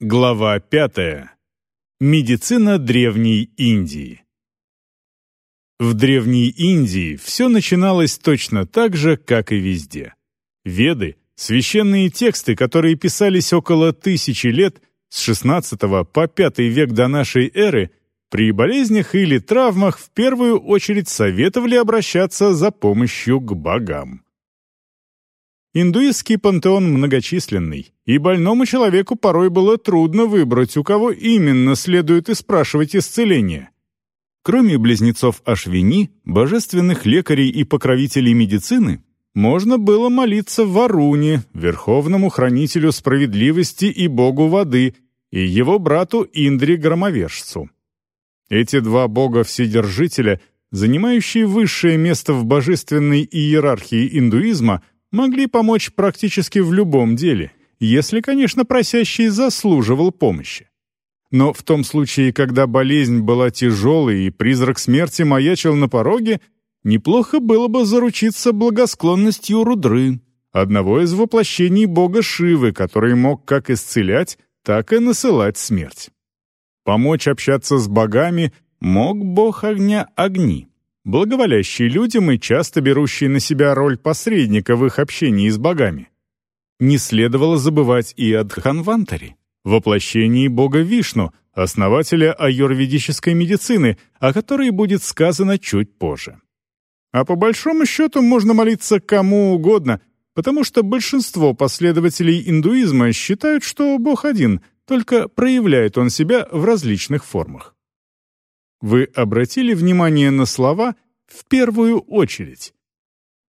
Глава пятая. Медицина Древней Индии. В Древней Индии все начиналось точно так же, как и везде. Веды — священные тексты, которые писались около тысячи лет, с XVI по V век до нашей эры, при болезнях или травмах в первую очередь советовали обращаться за помощью к богам. Индуистский пантеон многочисленный, и больному человеку порой было трудно выбрать, у кого именно следует и спрашивать исцеление. Кроме близнецов Ашвини, божественных лекарей и покровителей медицины, можно было молиться Варуне, верховному хранителю справедливости и богу воды, и его брату Индре Громовержцу. Эти два бога-вседержителя, занимающие высшее место в божественной иерархии индуизма, могли помочь практически в любом деле, если, конечно, просящий заслуживал помощи. Но в том случае, когда болезнь была тяжелой и призрак смерти маячил на пороге, неплохо было бы заручиться благосклонностью Рудры, одного из воплощений бога Шивы, который мог как исцелять, так и насылать смерть. Помочь общаться с богами мог бог огня Огни, благоволящий людям и часто берущий на себя роль посредника в их общении с богами. Не следовало забывать и о Дханвантаре, воплощении бога Вишну, основателя аюрведической медицины, о которой будет сказано чуть позже. А по большому счету можно молиться кому угодно, потому что большинство последователей индуизма считают, что Бог один, только проявляет он себя в различных формах. Вы обратили внимание на слова «в первую очередь»?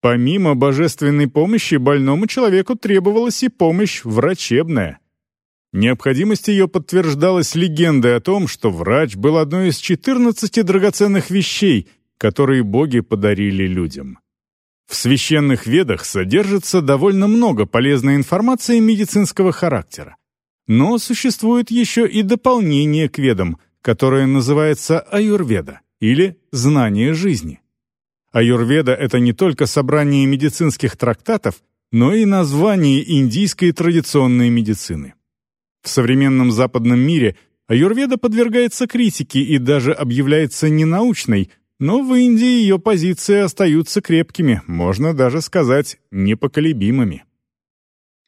Помимо божественной помощи, больному человеку требовалась и помощь врачебная. Необходимость ее подтверждалась легендой о том, что врач был одной из 14 драгоценных вещей, которые боги подарили людям. В священных ведах содержится довольно много полезной информации медицинского характера. Но существует еще и дополнение к ведам, которое называется аюрведа или знание жизни. Аюрведа — это не только собрание медицинских трактатов, но и название индийской традиционной медицины. В современном западном мире аюрведа подвергается критике и даже объявляется ненаучной, но в Индии ее позиции остаются крепкими, можно даже сказать, непоколебимыми.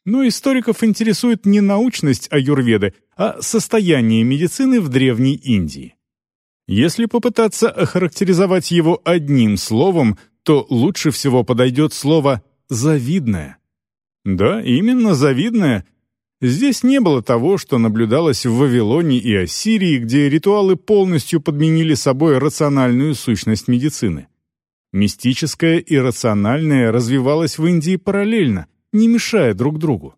Но историков интересует не научность аюрведы, а состояние медицины в Древней Индии. Если попытаться охарактеризовать его одним словом, то лучше всего подойдет слово «завидное». Да, именно завидное. Здесь не было того, что наблюдалось в Вавилоне и Ассирии, где ритуалы полностью подменили собой рациональную сущность медицины. Мистическое и рациональное развивалось в Индии параллельно, не мешая друг другу.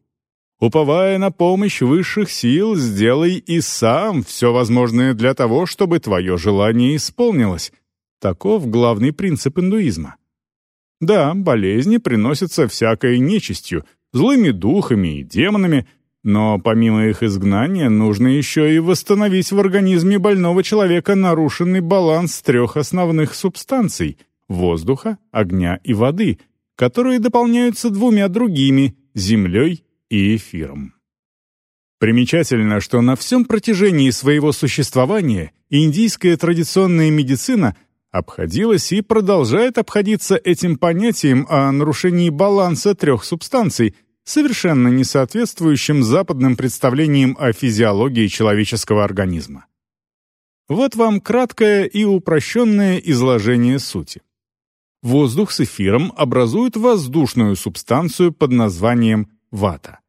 Уповая на помощь высших сил, сделай и сам все возможное для того, чтобы твое желание исполнилось. Таков главный принцип индуизма. Да, болезни приносятся всякой нечистью, злыми духами и демонами, но помимо их изгнания нужно еще и восстановить в организме больного человека нарушенный баланс трех основных субстанций — воздуха, огня и воды, которые дополняются двумя другими — землей и эфиром. Примечательно, что на всем протяжении своего существования индийская традиционная медицина обходилась и продолжает обходиться этим понятием о нарушении баланса трех субстанций, совершенно не соответствующим западным представлениям о физиологии человеческого организма. Вот вам краткое и упрощенное изложение сути. Воздух с эфиром образуют воздушную субстанцию под названием вата.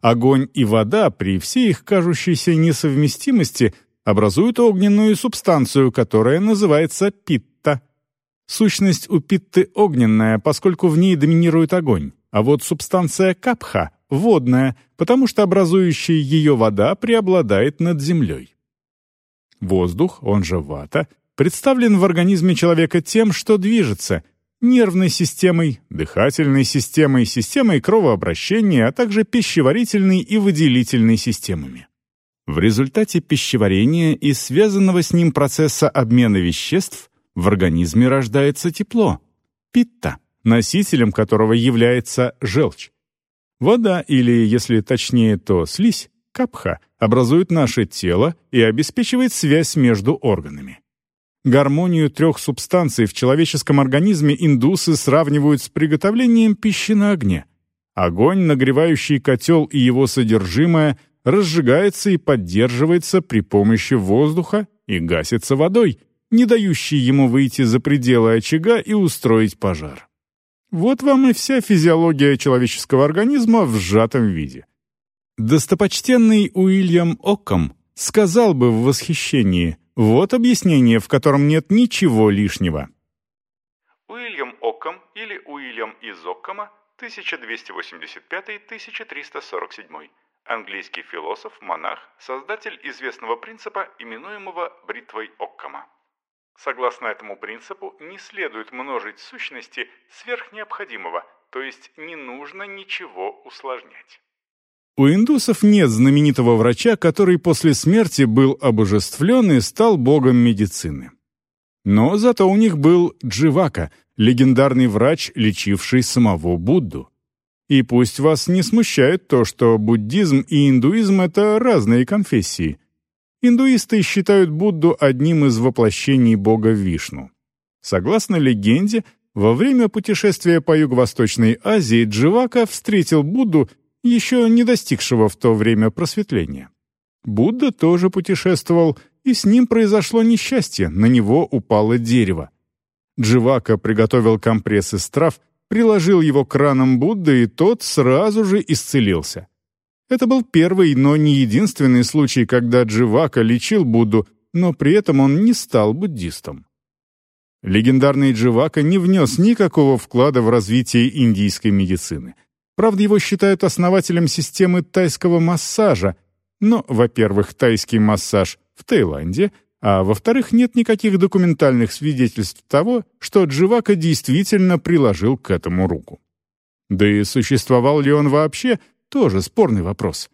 Огонь и вода при всей их кажущейся несовместимости образуют огненную субстанцию, которая называется питта. Сущность у питты огненная, поскольку в ней доминирует огонь, а вот субстанция капха — водная, потому что образующая ее вода преобладает над землей. Воздух, он же вата, представлен в организме человека тем, что движется — нервной системой, дыхательной системой, системой кровообращения, а также пищеварительной и выделительной системами. В результате пищеварения и связанного с ним процесса обмена веществ в организме рождается тепло, питта, носителем которого является желчь. Вода, или, если точнее, то слизь, капха образует наше тело и обеспечивает связь между органами. Гармонию трех субстанций в человеческом организме индусы сравнивают с приготовлением пищи на огне. Огонь, нагревающий котел и его содержимое, разжигается и поддерживается при помощи воздуха и гасится водой, не дающей ему выйти за пределы очага и устроить пожар. Вот вам и вся физиология человеческого организма в сжатом виде. Достопочтенный Уильям Окком сказал бы в восхищении «Вот объяснение, в котором нет ничего лишнего». Уильям Окком или Уильям из Оккома 1285-1347 английский философ, монах, создатель известного принципа, именуемого бритвой Оккама. Согласно этому принципу, не следует множить сущности сверх необходимого, то есть не нужно ничего усложнять. У индусов нет знаменитого врача, который после смерти был обожествлен и стал богом медицины. Но зато у них был Дживака, легендарный врач, лечивший самого Будду. И пусть вас не смущает то, что буддизм и индуизм — это разные конфессии — Индуисты считают Будду одним из воплощений бога Вишну. Согласно легенде, во время путешествия по Юго-Восточной Азии Дживака встретил Будду, еще не достигшего в то время просветления. Будда тоже путешествовал, и с ним произошло несчастье, на него упало дерево. Дживака приготовил компресс из трав, приложил его к ранам Будды, и тот сразу же исцелился. Это был первый, но не единственный случай, когда Дживака лечил Будду, но при этом он не стал буддистом. Легендарный Дживака не внес никакого вклада в развитие индийской медицины. Правда, его считают основателем системы тайского массажа, но, во-первых, тайский массаж в Таиланде, а во-вторых, нет никаких документальных свидетельств того, что Дживака действительно приложил к этому руку. Да и существовал ли он вообще, тоже спорный вопрос.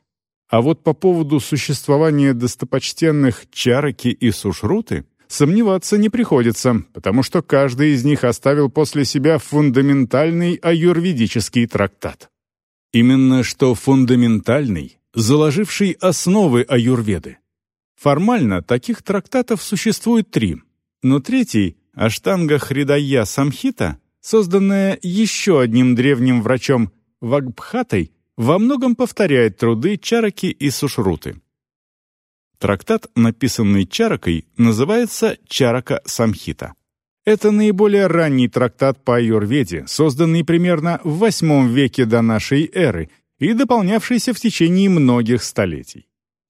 А вот по поводу существования достопочтенных Чараки и Сушруты сомневаться не приходится, потому что каждый из них оставил после себя фундаментальный аюрведический трактат. Именно что фундаментальный, заложивший основы аюрведы. Формально таких трактатов существует три, но третий, Аштанга Хридая Самхита, созданная еще одним древним врачом Вагбхатой, во многом повторяет труды Чараки и Сушруты. Трактат, написанный Чаракой, называется Чарака Самхита. Это наиболее ранний трактат по аюрведе, созданный примерно в VIII веке до нашей эры и дополнявшийся в течение многих столетий.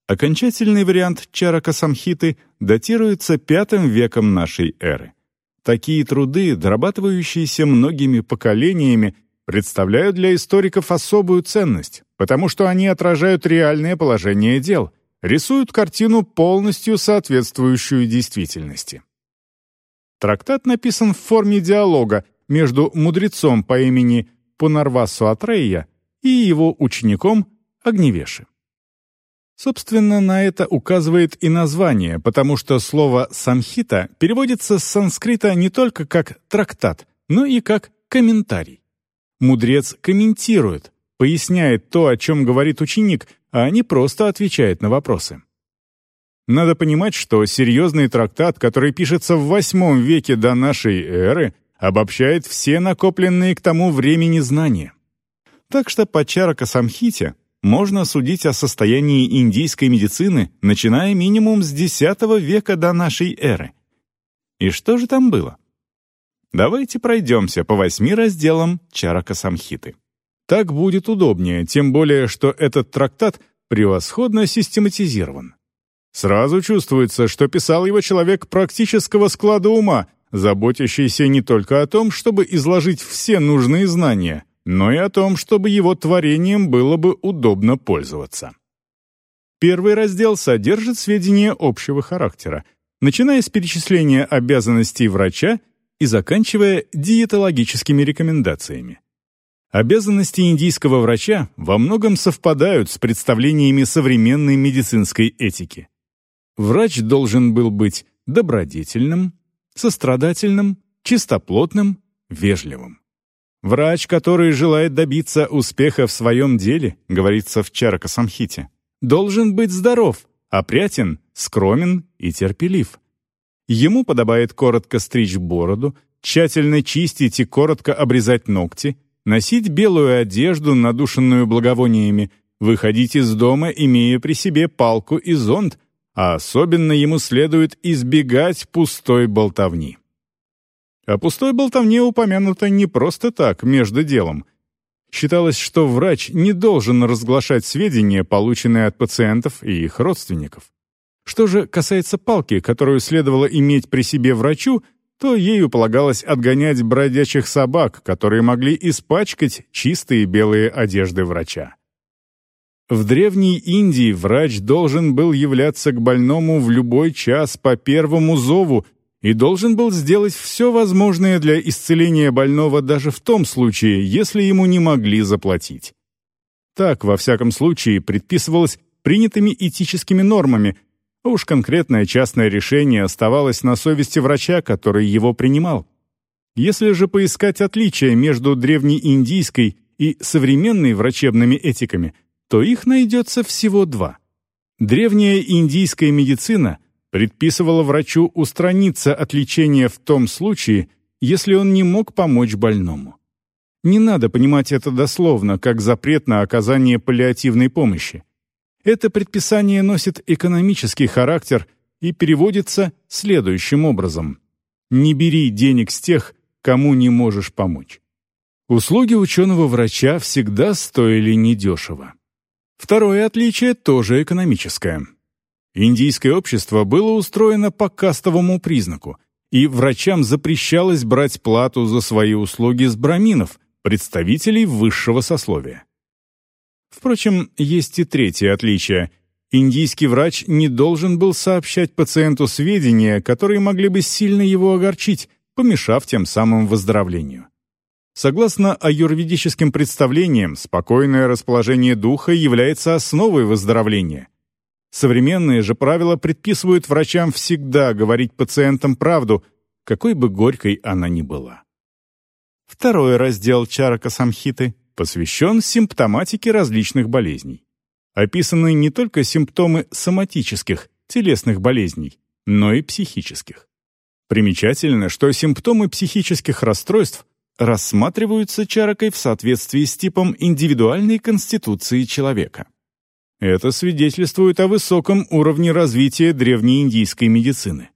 Окончательный вариант Чарака Самхиты датируется V веком нашей эры. Такие труды, дорабатывающиеся многими поколениями, представляют для историков особую ценность, потому что они отражают реальное положение дел, рисуют картину, полностью соответствующую действительности. Трактат написан в форме диалога между мудрецом по имени Пунарвасу Атрея и его учеником Огневеши. Собственно, на это указывает и название, потому что слово «самхита» переводится с санскрита не только как «трактат», но и как «комментарий». Мудрец комментирует, поясняет то, о чем говорит ученик, а не просто отвечает на вопросы. Надо понимать, что серьезный трактат, который пишется в VIII веке до нашей эры, обобщает все накопленные к тому времени знания. Так что по Чарака Самхите можно судить о состоянии индийской медицины, начиная минимум с X века до нашей эры. И что же там было? Давайте пройдемся по восьми разделам Чарака Самхиты. Так будет удобнее, тем более, что этот трактат превосходно систематизирован. Сразу чувствуется, что писал его человек практического склада ума, заботящийся не только о том, чтобы изложить все нужные знания, но и о том, чтобы его творением было бы удобно пользоваться. Первый раздел содержит сведения общего характера, начиная с перечисления обязанностей врача и заканчивая диетологическими рекомендациями. Обязанности индийского врача во многом совпадают с представлениями современной медицинской этики. Врач должен был быть добродетельным, сострадательным, чистоплотным, вежливым. Врач, который желает добиться успеха в своем деле, говорится в Чарака Самхите, должен быть здоров, опрятен, скромен и терпелив. Ему подобает коротко стричь бороду, тщательно чистить и коротко обрезать ногти, носить белую одежду, надушенную благовониями, выходить из дома, имея при себе палку и зонт, а особенно ему следует избегать пустой болтовни. О пустой болтовне упомянуто не просто так, между делом. Считалось, что врач не должен разглашать сведения, полученные от пациентов и их родственников. Что же касается палки, которую следовало иметь при себе врачу, то ею полагалось отгонять бродячих собак, которые могли испачкать чистые белые одежды врача. В Древней Индии врач должен был являться к больному в любой час по первому зову и должен был сделать все возможное для исцеления больного даже в том случае, если ему не могли заплатить. Так, во всяком случае, предписывалось принятыми этическими нормами, а уж конкретное частное решение оставалось на совести врача, который его принимал. Если же поискать отличия между древнеиндийской и современной врачебными этиками, то их найдется всего два. Древняя индийская медицина предписывала врачу устраниться от лечения в том случае, если он не мог помочь больному. Не надо понимать это дословно, как запрет на оказание паллиативной помощи. Это предписание носит экономический характер и переводится следующим образом. «Не бери денег с тех, кому не можешь помочь». Услуги ученого-врача всегда стоили недешево. Второе отличие тоже экономическое. Индийское общество было устроено по кастовому признаку, и врачам запрещалось брать плату за свои услуги с браминов, представителей высшего сословия. Впрочем, есть и третье отличие. Индийский врач не должен был сообщать пациенту сведения, которые могли бы сильно его огорчить, помешав тем самым выздоровлению. Согласно аюрведическим представлениям, спокойное расположение духа является основой выздоровления. Современные же правила предписывают врачам всегда говорить пациентам правду, какой бы горькой она ни была. Второй раздел Чарака Самхиты посвящен симптоматике различных болезней. Описаны не только симптомы соматических, телесных болезней, но и психических. Примечательно, что симптомы психических расстройств рассматриваются чаракой в соответствии с типом индивидуальной конституции человека. Это свидетельствует о высоком уровне развития древнеиндийской медицины.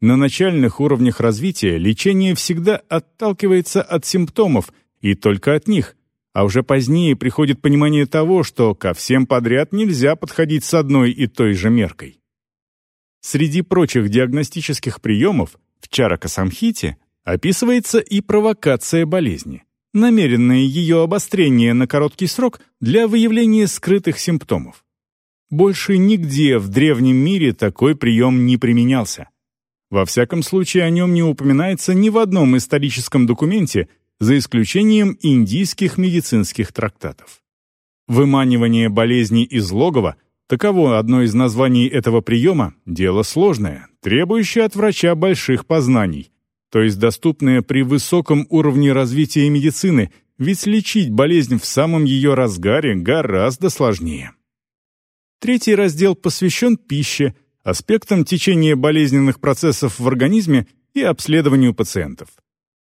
На начальных уровнях развития лечение всегда отталкивается от симптомов и только от них, а уже позднее приходит понимание того, что ко всем подряд нельзя подходить с одной и той же меркой. Среди прочих диагностических приемов в чаракасамхите описывается и провокация болезни, намеренное ее обострение на короткий срок для выявления скрытых симптомов. Больше нигде в древнем мире такой прием не применялся. Во всяком случае, о нем не упоминается ни в одном историческом документе, за исключением индийских медицинских трактатов. Выманивание болезни из логова – таково одно из названий этого приема – дело сложное, требующее от врача больших познаний, то есть доступное при высоком уровне развития медицины, ведь лечить болезнь в самом ее разгаре гораздо сложнее. Третий раздел посвящен пище, аспектам течения болезненных процессов в организме и обследованию пациентов.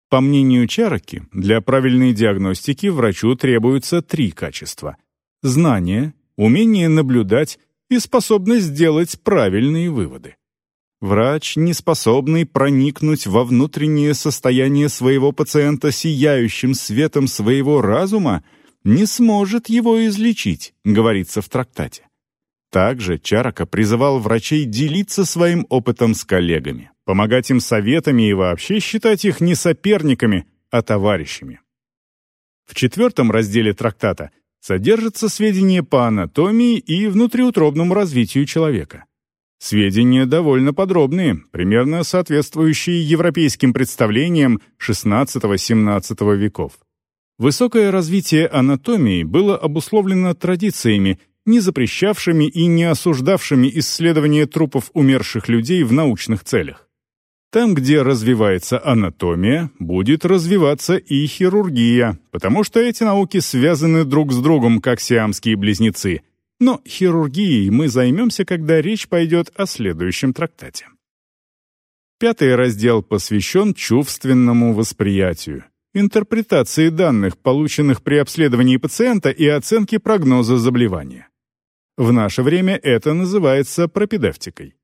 По мнению Чараки, для правильной диагностики врачу требуются три качества – знание, умение наблюдать и способность сделать правильные выводы. Врач, не способный проникнуть во внутреннее состояние своего пациента сияющим светом своего разума, не сможет его излечить, говорится в трактате. Также Чарака призывал врачей делиться своим опытом с коллегами помогать им советами и вообще считать их не соперниками, а товарищами. В четвертом разделе трактата содержатся сведения по анатомии и внутриутробному развитию человека. Сведения довольно подробные, примерно соответствующие европейским представлениям XVI-XVII веков. Высокое развитие анатомии было обусловлено традициями, не запрещавшими и не осуждавшими исследование трупов умерших людей в научных целях. Там, где развивается анатомия, будет развиваться и хирургия, потому что эти науки связаны друг с другом, как сиамские близнецы, Но хирургией мы займемся, когда речь пойдет о следующем трактате. Пятый раздел посвящен чувственному восприятию, интерпретации данных, полученных при обследовании пациента и оценке прогноза заболевания. В наше время это называется пропедевтикой.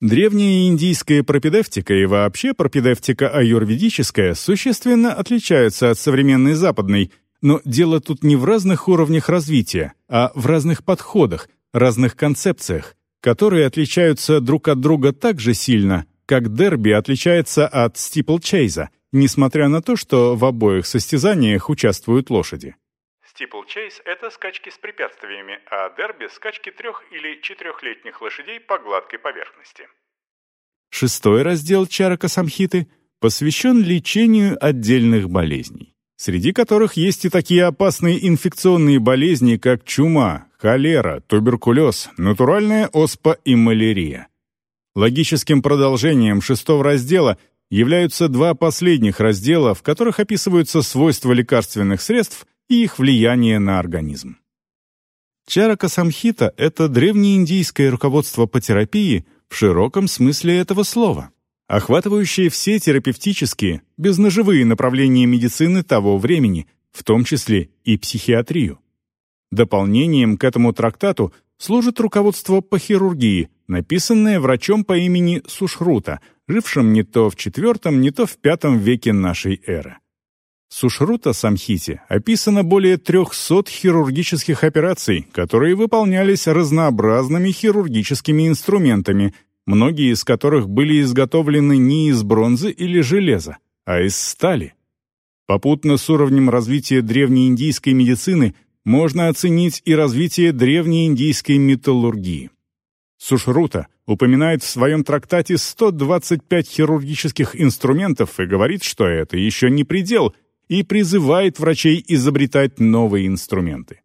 Древняя индийская пропедевтика и вообще пропедевтика аюрведическая существенно отличаются от современной западной, но дело тут не в разных уровнях развития, а в разных подходах, разных концепциях, которые отличаются друг от друга так же сильно, как дерби отличается от стиплчейза, несмотря на то, что в обоих состязаниях участвуют лошади. Стиплчейз – это скачки с препятствиями, а дерби – скачки трех- или четырехлетних лошадей по гладкой поверхности. Шестой раздел Чарака Самхиты посвящен лечению отдельных болезней, среди которых есть и такие опасные инфекционные болезни, как чума, холера, туберкулез, натуральная оспа и малярия. Логическим продолжением шестого раздела являются два последних раздела, в которых описываются свойства лекарственных средств и их влияние на организм. Чарака Самхита — это древнеиндийское руководство по терапии в широком смысле этого слова, охватывающее все терапевтические, безноживые направления медицины того времени, в том числе и психиатрию. Дополнением к этому трактату служит руководство по хирургии, написанное врачом по имени Сушрута, жившим не то в IV, не то в V веке нашей эры. Сушрута Самхити описано более 300 хирургических операций, которые выполнялись разнообразными хирургическими инструментами, многие из которых были изготовлены не из бронзы или железа, а из стали. Попутно с уровнем развития древнеиндийской медицины можно оценить и развитие древнеиндийской металлургии. Сушрута упоминает в своем трактате 125 хирургических инструментов и говорит, что это еще не предел, и призывает врачей изобретать новые инструменты.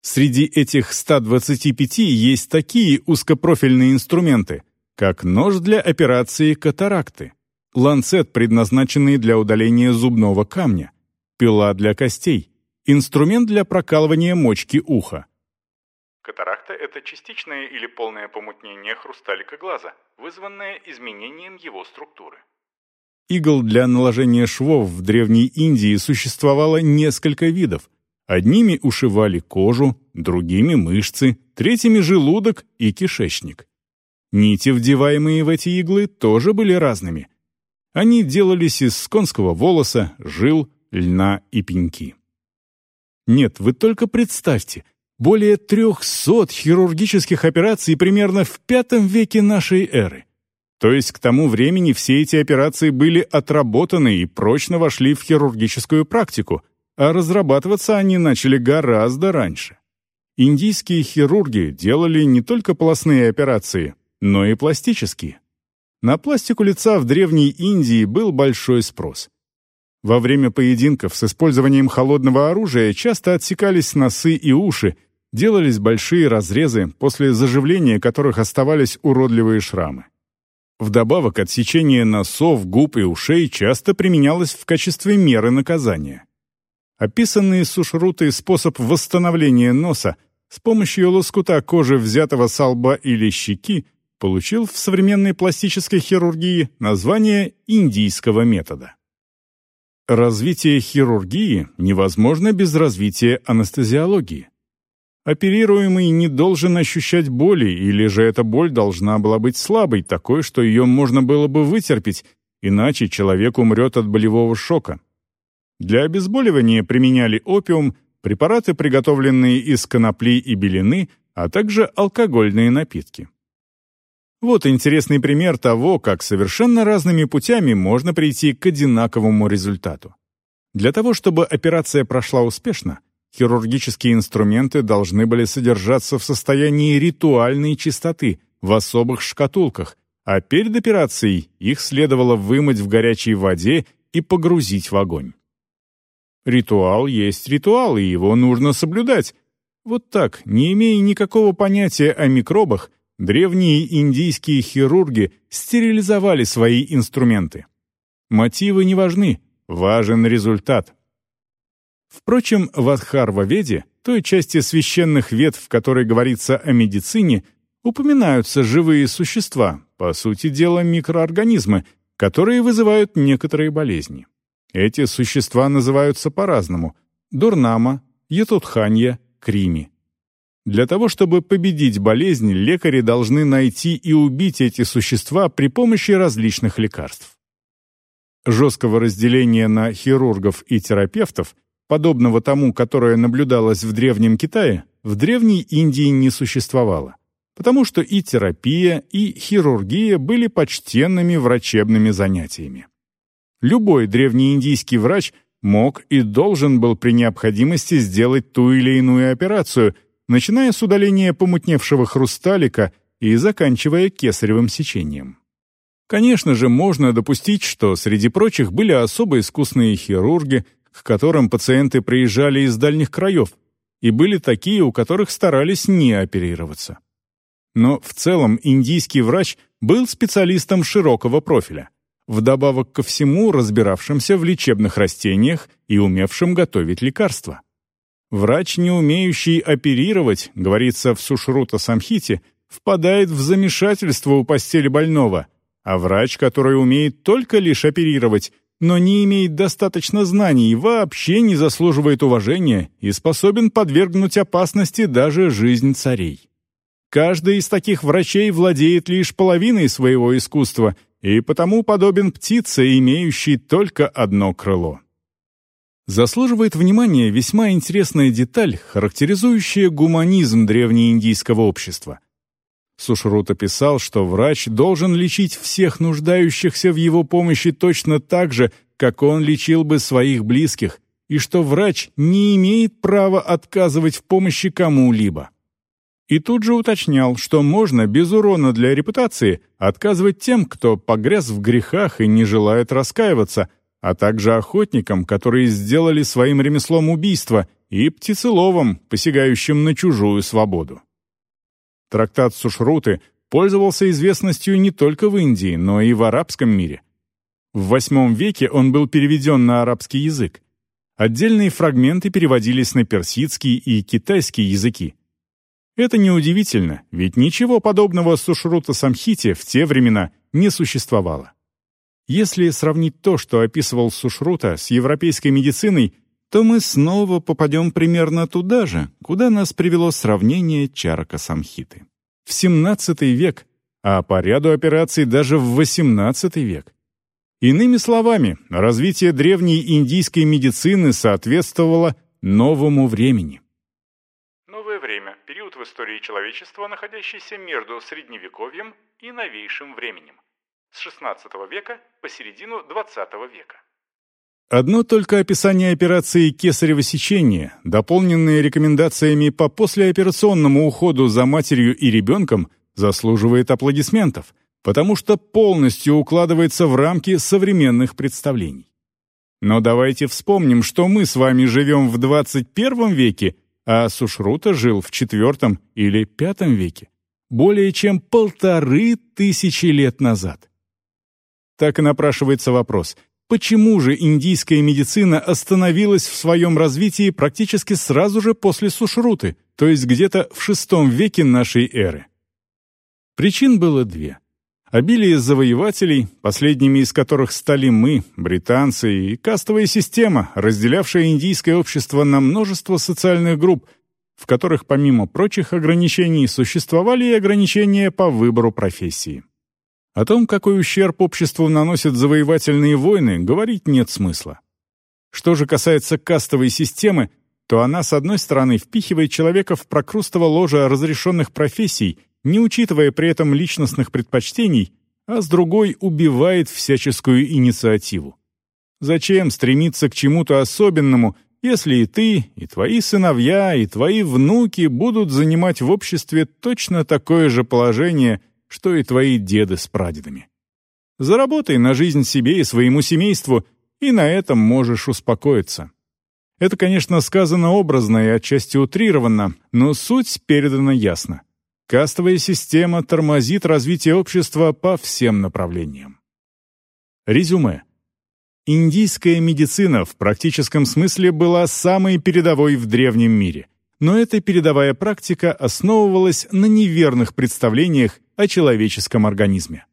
Среди этих 125 есть такие узкопрофильные инструменты, как нож для операции катаракты, ланцет, предназначенный для удаления зубного камня, пила для костей, инструмент для прокалывания мочки уха, Катаракта – это частичное или полное помутнение хрусталика глаза, вызванное изменением его структуры. Игл для наложения швов в Древней Индии существовало несколько видов. Одними ушивали кожу, другими – мышцы, третьими – желудок и кишечник. Нити, вдеваемые в эти иглы, тоже были разными. Они делались из конского волоса, жил, льна и пеньки. Нет, вы только представьте, более 300 хирургических операций примерно в V веке нашей эры. То есть к тому времени все эти операции были отработаны и прочно вошли в хирургическую практику, а разрабатываться они начали гораздо раньше. Индийские хирурги делали не только полостные операции, но и пластические. На пластику лица в Древней Индии был большой спрос. Во время поединков с использованием холодного оружия часто отсекались носы и уши, делались большие разрезы, после заживления которых оставались уродливые шрамы. Вдобавок, отсечение носов, губ и ушей часто применялось в качестве меры наказания. Описанный сушрутой способ восстановления носа с помощью лоскута кожи, взятого с лба или щеки, получил в современной пластической хирургии название индийского метода. Развитие хирургии невозможно без развития анестезиологии. Оперируемый не должен ощущать боли, или же эта боль должна была быть слабой, такой, что ее можно было бы вытерпеть, иначе человек умрет от болевого шока. Для обезболивания применяли опиум, препараты, приготовленные из конопли и белины, а также алкогольные напитки. Вот интересный пример того, как совершенно разными путями можно прийти к одинаковому результату. Для того, чтобы операция прошла успешно, Хирургические инструменты должны были содержаться в состоянии ритуальной чистоты, в особых шкатулках, а перед операцией их следовало вымыть в горячей воде и погрузить в огонь. Ритуал есть ритуал, и его нужно соблюдать. Вот так, не имея никакого понятия о микробах, древние индийские хирурги стерилизовали свои инструменты. Мотивы не важны, важен результат. Впрочем, в Адхарва-веде той части священных ветв, в которой говорится о медицине, упоминаются живые существа, по сути дела микроорганизмы, которые вызывают некоторые болезни. Эти существа называются по-разному – дурнама, ятутханья, крими. Для того, чтобы победить болезнь, лекари должны найти и убить эти существа при помощи различных лекарств. Жесткого разделения на хирургов и терапевтов, подобного тому, которое наблюдалось в Древнем Китае, в Древней Индии не существовало, потому что и терапия, и хирургия были почтенными врачебными занятиями. Любой древнеиндийский врач мог и должен был при необходимости сделать ту или иную операцию, начиная с удаления помутневшего хрусталика и заканчивая кесаревым сечением. Конечно же, можно допустить, что среди прочих были особо искусные хирурги, к которым пациенты приезжали из дальних краев, и были такие, у которых старались не оперироваться. Но в целом индийский врач был специалистом широкого профиля, вдобавок ко всему разбиравшимся в лечебных растениях и умевшим готовить лекарства. Врач, не умеющий оперировать, говорится в Сушрута Самхите, впадает в замешательство у постели больного, а врач, который умеет только лишь оперировать, но не имеет достаточно знаний, вообще не заслуживает уважения и способен подвергнуть опасности даже жизнь царей. Каждый из таких врачей владеет лишь половиной своего искусства и потому подобен птице, имеющей только одно крыло. Заслуживает внимания весьма интересная деталь, характеризующая гуманизм древнеиндийского общества – Сушрута писал, что врач должен лечить всех нуждающихся в его помощи точно так же, как он лечил бы своих близких, и что врач не имеет права отказывать в помощи кому-либо. И тут же уточнял, что можно без урона для репутации отказывать тем, кто погряз в грехах и не желает раскаиваться, а также охотникам, которые сделали своим ремеслом убийство, и птицеловам, посягающим на чужую свободу. Трактат Сушруты пользовался известностью не только в Индии, но и в арабском мире. В VIII веке он был переведен на арабский язык. Отдельные фрагменты переводились на персидский и китайский языки. Это неудивительно, ведь ничего подобного Сушрута Самхите в те времена не существовало. Если сравнить то, что описывал Сушрута, с европейской медициной, то мы снова попадем примерно туда же, куда нас привело сравнение чарака самхиты. В XVII век, а по ряду операций даже в XVIII век. Иными словами, развитие древней индийской медицины соответствовало новому времени. Новое время – период в истории человечества, находящийся между Средневековьем и новейшим временем. С XVI века по середину XX века. Одно только описание операции кесарево сечения, дополненное рекомендациями по послеоперационному уходу за матерью и ребенком, заслуживает аплодисментов, потому что полностью укладывается в рамки современных представлений. Но давайте вспомним, что мы с вами живем в 21 веке, а Сушрута жил в IV или V веке, более чем полторы тысячи лет назад. Так и напрашивается вопрос – Почему же индийская медицина остановилась в своем развитии практически сразу же после Сушруты, то есть где-то в VI веке нашей эры? Причин было две. Обилие завоевателей, последними из которых стали мы, британцы, и кастовая система, разделявшая индийское общество на множество социальных групп, в которых помимо прочих ограничений существовали и ограничения по выбору профессии. О том, какой ущерб обществу наносят завоевательные войны, говорить нет смысла. Что же касается кастовой системы, то она, с одной стороны, впихивает человека в прокрустово ложе разрешенных профессий, не учитывая при этом личностных предпочтений, а с другой убивает всяческую инициативу. Зачем стремиться к чему-то особенному, если и ты, и твои сыновья, и твои внуки будут занимать в обществе точно такое же положение – что и твои деды с прадедами. Заработай на жизнь себе и своему семейству, и на этом можешь успокоиться. Это, конечно, сказано образно и отчасти утрированно, но суть передана ясно. Кастовая система тормозит развитие общества по всем направлениям. Резюме. Индийская медицина в практическом смысле была самой передовой в древнем мире, но эта передовая практика основывалась на неверных представлениях о человеческом организме.